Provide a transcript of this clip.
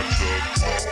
Rádio